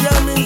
Yeah, me